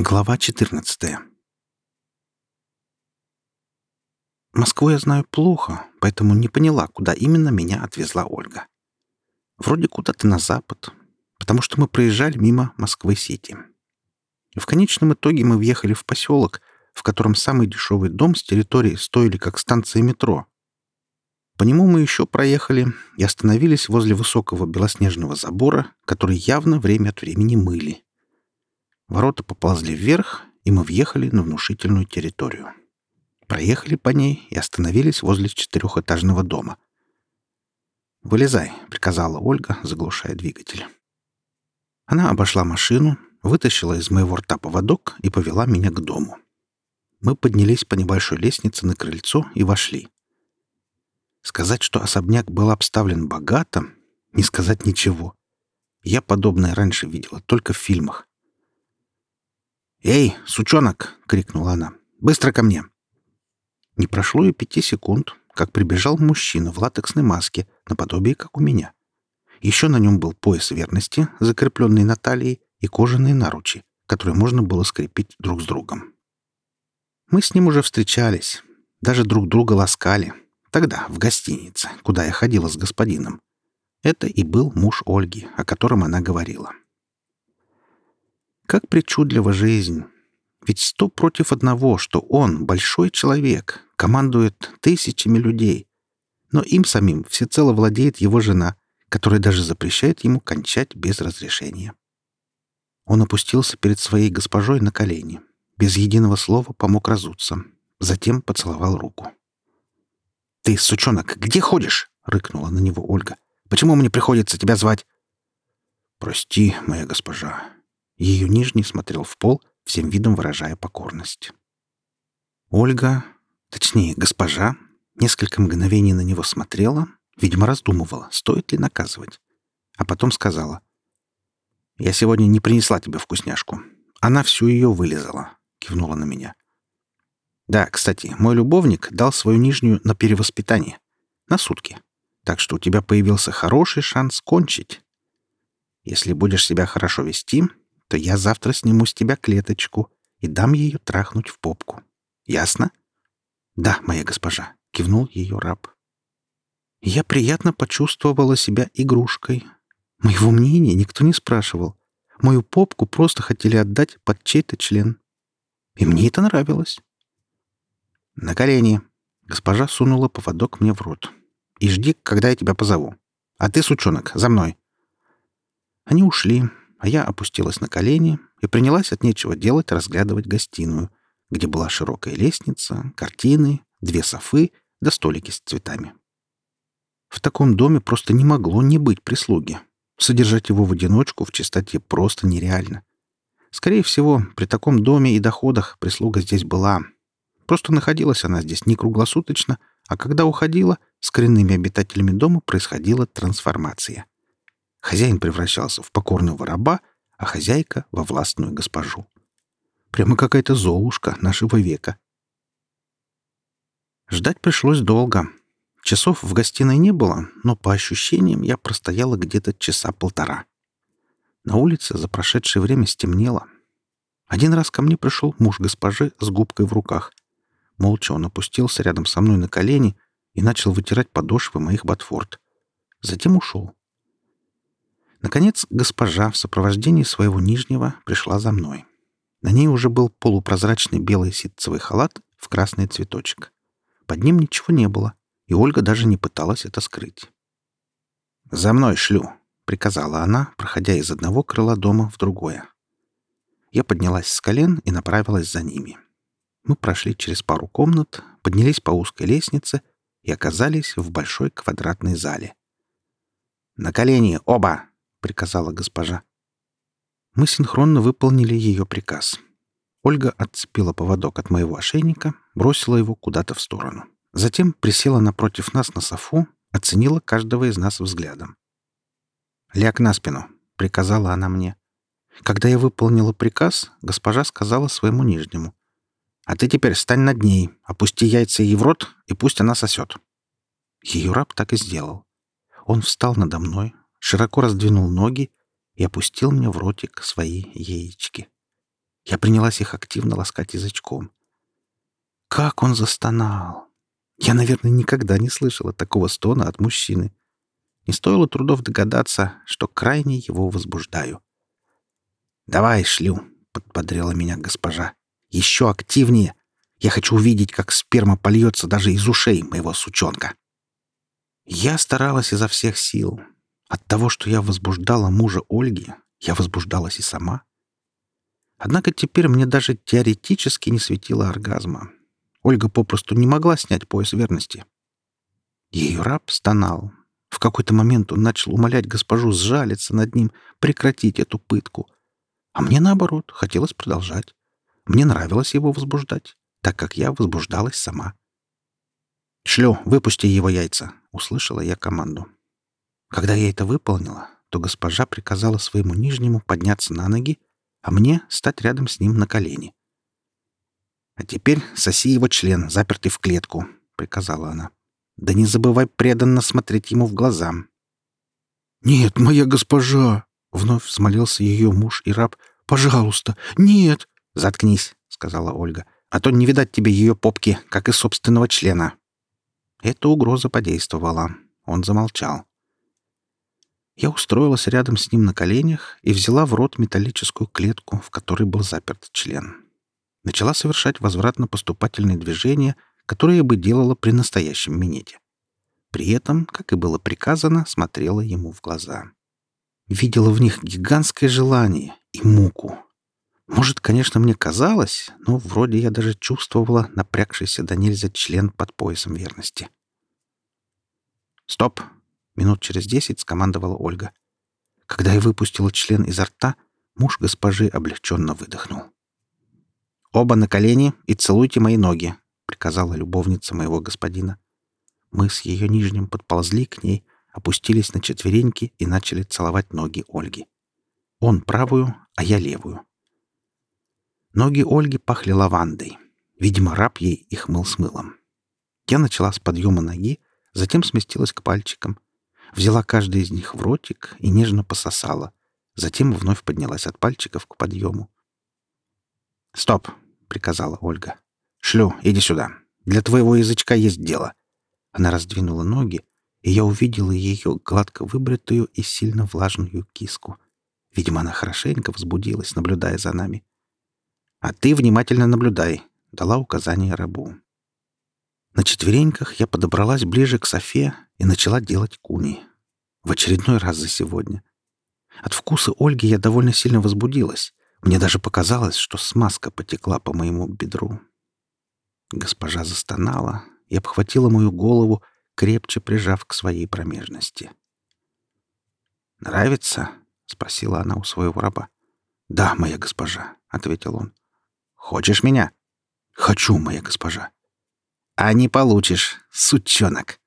Глава 14 Москву я знаю плохо, поэтому не поняла, куда именно меня отвезла Ольга. Вроде куда-то на запад, потому что мы проезжали мимо Москвы-Сити. В конечном итоге мы въехали в поселок, в котором самый дешевый дом с территории стоили как станция метро. По нему мы еще проехали и остановились возле высокого белоснежного забора, который явно время от времени мыли. Ворота поползли вверх, и мы въехали на внушительную территорию. Проехали по ней и остановились возле четырехэтажного дома. «Вылезай», — приказала Ольга, заглушая двигатель. Она обошла машину, вытащила из моего рта поводок и повела меня к дому. Мы поднялись по небольшой лестнице на крыльцо и вошли. Сказать, что особняк был обставлен богато, не сказать ничего. Я подобное раньше видела только в фильмах. «Эй, сучонок!» — крикнула она. «Быстро ко мне!» Не прошло и пяти секунд, как прибежал мужчина в латексной маске, наподобие как у меня. Еще на нем был пояс верности, закрепленный на талии, и кожаные наручи, которые можно было скрепить друг с другом. Мы с ним уже встречались, даже друг друга ласкали. Тогда, в гостинице, куда я ходила с господином. Это и был муж Ольги, о котором она говорила. Как причудлива жизнь! Ведь сто против одного, что он, большой человек, командует тысячами людей. Но им самим всецело владеет его жена, которая даже запрещает ему кончать без разрешения. Он опустился перед своей госпожой на колени. Без единого слова помог разуться. Затем поцеловал руку. «Ты, сучонок, где ходишь?» — рыкнула на него Ольга. «Почему мне приходится тебя звать?» «Прости, моя госпожа», ее нижний смотрел в пол, всем видом выражая покорность. Ольга, точнее, госпожа, несколько мгновений на него смотрела, видимо, раздумывала, стоит ли наказывать. А потом сказала. «Я сегодня не принесла тебе вкусняшку. Она всю ее вылезала», — кивнула на меня. «Да, кстати, мой любовник дал свою нижнюю на перевоспитание. На сутки. Так что у тебя появился хороший шанс кончить. Если будешь себя хорошо вести, то я завтра сниму с тебя клеточку и дам ее трахнуть в попку. Ясно? Да, моя госпожа, кивнул ее раб. Я приятно почувствовала себя игрушкой. Моего мнения никто не спрашивал. Мою попку просто хотели отдать под чей-то член. И мне это нравилось. На колени. Госпожа сунула поводок мне в рот. И жди, когда я тебя позову. А ты, сучонок, за мной. Они ушли, а я опустилась на колени и принялась от нечего делать разглядывать гостиную, где была широкая лестница, картины, две софы да столики с цветами. В таком доме просто не могло не быть прислуги. Содержать его в одиночку в чистоте просто нереально. Скорее всего, при таком доме и доходах прислуга здесь была. Просто находилась она здесь не круглосуточно, а когда уходила, с коренными обитателями дома происходила трансформация — Хозяин превращался в покорного раба, а хозяйка — во властную госпожу. Прямо какая-то золушка нашего века. Ждать пришлось долго. Часов в гостиной не было, но по ощущениям я простояла где-то часа полтора. На улице за прошедшее время стемнело. Один раз ко мне пришел муж госпожи с губкой в руках. Молча он опустился рядом со мной на колени и начал вытирать подошвы моих ботфорд. Затем ушел. Наконец, госпожа в сопровождении своего нижнего пришла за мной. На ней уже был полупрозрачный белый ситцевый халат в красный цветочек. Под ним ничего не было, и Ольга даже не пыталась это скрыть. «За мной шлю», — приказала она, проходя из одного крыла дома в другое. Я поднялась с колен и направилась за ними. Мы прошли через пару комнат, поднялись по узкой лестнице и оказались в большой квадратной зале. «На колени, оба!» — приказала госпожа. Мы синхронно выполнили ее приказ. Ольга отцепила поводок от моего ошейника, бросила его куда-то в сторону. Затем присела напротив нас на софу, оценила каждого из нас взглядом. «Ляг на спину», — приказала она мне. Когда я выполнила приказ, госпожа сказала своему нижнему. «А ты теперь стань над ней, опусти яйца ей в рот, и пусть она сосет». Ее раб так и сделал. Он встал надо мной, широко раздвинул ноги и опустил мне в ротик свои яички. Я принялась их активно ласкать язычком. Как он застонал! Я, наверное, никогда не слышала такого стона от мужчины. Не стоило трудов догадаться, что крайне его возбуждаю. «Давай, шлю!» — подбодрила меня госпожа. «Еще активнее! Я хочу увидеть, как сперма польется даже из ушей моего сучонка!» Я старалась изо всех сил. От того, что я возбуждала мужа Ольги, я возбуждалась и сама. Однако теперь мне даже теоретически не светило оргазма. Ольга попросту не могла снять пояс верности. Ее раб стонал. В какой-то момент он начал умолять госпожу сжалиться над ним, прекратить эту пытку. А мне, наоборот, хотелось продолжать. Мне нравилось его возбуждать, так как я возбуждалась сама. «Шлю, выпусти его яйца», — услышала я команду. Когда я это выполнила, то госпожа приказала своему нижнему подняться на ноги, а мне стать рядом с ним на колени. «А теперь соси его член, запертый в клетку», — приказала она. «Да не забывай преданно смотреть ему в глаза». «Нет, моя госпожа!» — вновь взмолился ее муж и раб. «Пожалуйста, нет!» «Заткнись», — сказала Ольга. «А то не видать тебе ее попки, как и собственного члена». Эта угроза подействовала. Он замолчал. Я устроилась рядом с ним на коленях и взяла в рот металлическую клетку, в которой был заперт член. Начала совершать возвратно-поступательные движения, которые бы делала при настоящем минете. При этом, как и было приказано, смотрела ему в глаза. Видела в них гигантское желание и муку, может, конечно, мне казалось, но вроде я даже чувствовала напрягшийся до нельзя член под поясом верности. «Стоп!» — минут через десять скомандовала Ольга. Когда я выпустила член изо рта, муж госпожи облегченно выдохнул. «Оба на колени и целуйте мои ноги», — приказала любовница моего господина. Мы с ее нижним подползли к ней, опустились на четвереньки и начали целовать ноги Ольги. Он правую, а я левую. Ноги Ольги пахли лавандой. Видимо, раб ей их мыл с мылом. Я начала с подъема ноги, затем сместилась к пальчикам. Взяла каждый из них в ротик и нежно пососала. Затем вновь поднялась от пальчиков к подъему. «Стоп!» — приказала Ольга. «Шлю, иди сюда. Для твоего язычка есть дело». Она раздвинула ноги, и я увидела ее гладко выбритую и сильно влажную киску. Видимо, она хорошенько возбудилась, наблюдая за нами. «А ты внимательно наблюдай», — дала указание рабу. На четвереньках я подобралась ближе к Софе и начала делать куни. В очередной раз за сегодня. От вкуса Ольги я довольно сильно возбудилась. Мне даже показалось, что смазка потекла по моему бедру. Госпожа застонала и обхватила мою голову, крепче прижав к своей промежности. «Нравится?» — спросила она у своего раба. «Да, моя госпожа», — ответил он. Хочешь меня? Хочу, моя госпожа. А не получишь, сучонок.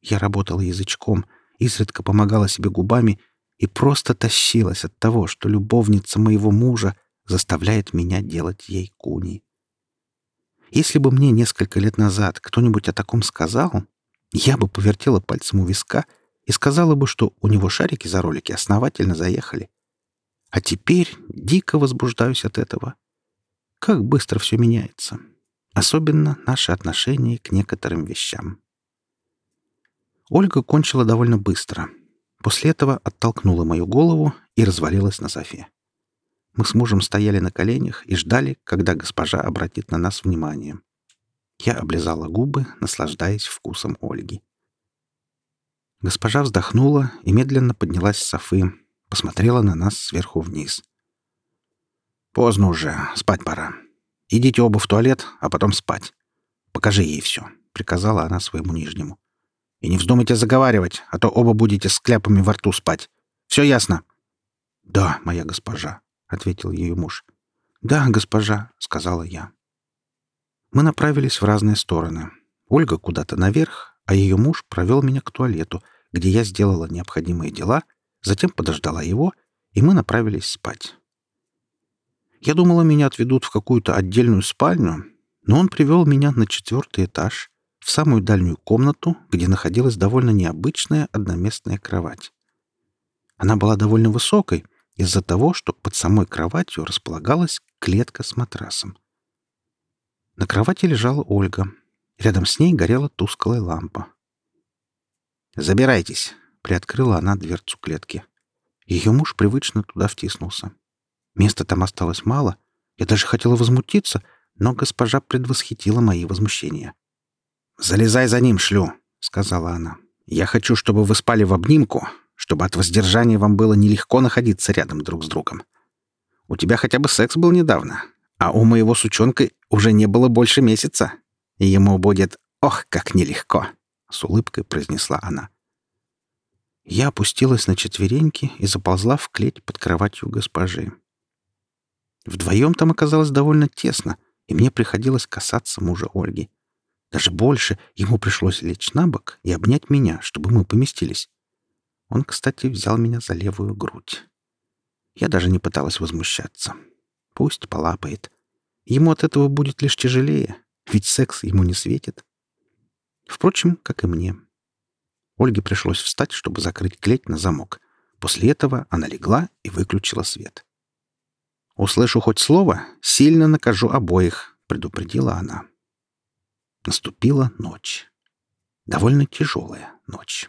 Я работала язычком, изредка помогала себе губами и просто тащилась от того, что любовница моего мужа заставляет меня делать ей куни. Если бы мне несколько лет назад кто-нибудь о таком сказал, я бы повертела пальцем у виска и сказала бы, что у него шарики за ролики основательно заехали. А теперь дико возбуждаюсь от этого. Как быстро все меняется. Особенно наше отношение к некоторым вещам. Ольга кончила довольно быстро. После этого оттолкнула мою голову и развалилась на софе. Мы с мужем стояли на коленях и ждали, когда госпожа обратит на нас внимание. Я облизала губы, наслаждаясь вкусом Ольги. Госпожа вздохнула и медленно поднялась с софы, посмотрела на нас сверху вниз — «Поздно уже, спать пора. Идите оба в туалет, а потом спать. Покажи ей все», — приказала она своему нижнему. «И не вздумайте заговаривать, а то оба будете с кляпами во рту спать. Все ясно?» «Да, моя госпожа», — ответил ее муж. «Да, госпожа», — сказала я. Мы направились в разные стороны. Ольга куда-то наверх, а ее муж провел меня к туалету, где я сделала необходимые дела, затем подождала его, и мы направились спать. Я думала, меня отведут в какую-то отдельную спальню, но он привел меня на четвертый этаж, в самую дальнюю комнату, где находилась довольно необычная одноместная кровать. Она была довольно высокой, из-за того, что под самой кроватью располагалась клетка с матрасом. На кровати лежала Ольга. Рядом с ней горела тусклая лампа. «Забирайтесь!» — приоткрыла она дверцу клетки. Ее муж привычно туда втиснулся. Места там осталось мало. Я даже хотела возмутиться, но госпожа предвосхитила мои возмущения. «Залезай за ним, шлю!» — сказала она. «Я хочу, чтобы вы спали в обнимку, чтобы от воздержания вам было нелегко находиться рядом друг с другом. У тебя хотя бы секс был недавно, а у моего сучонка уже не было больше месяца, и ему будет «ох, как нелегко!» — с улыбкой произнесла она. Я опустилась на четвереньки и заползла в клеть под кроватью госпожи. Вдвоем там оказалось довольно тесно, и мне приходилось касаться мужа Ольги. Даже больше ему пришлось лечь на бок и обнять меня, чтобы мы поместились. Он, кстати, взял меня за левую грудь. Я даже не пыталась возмущаться. Пусть полапает. Ему от этого будет лишь тяжелее, ведь секс ему не светит. Впрочем, как и мне. Ольге пришлось встать, чтобы закрыть клеть на замок. После этого она легла и выключила свет. «Услышу хоть слово, сильно накажу обоих», — предупредила она. Наступила ночь. Довольно тяжелая ночь.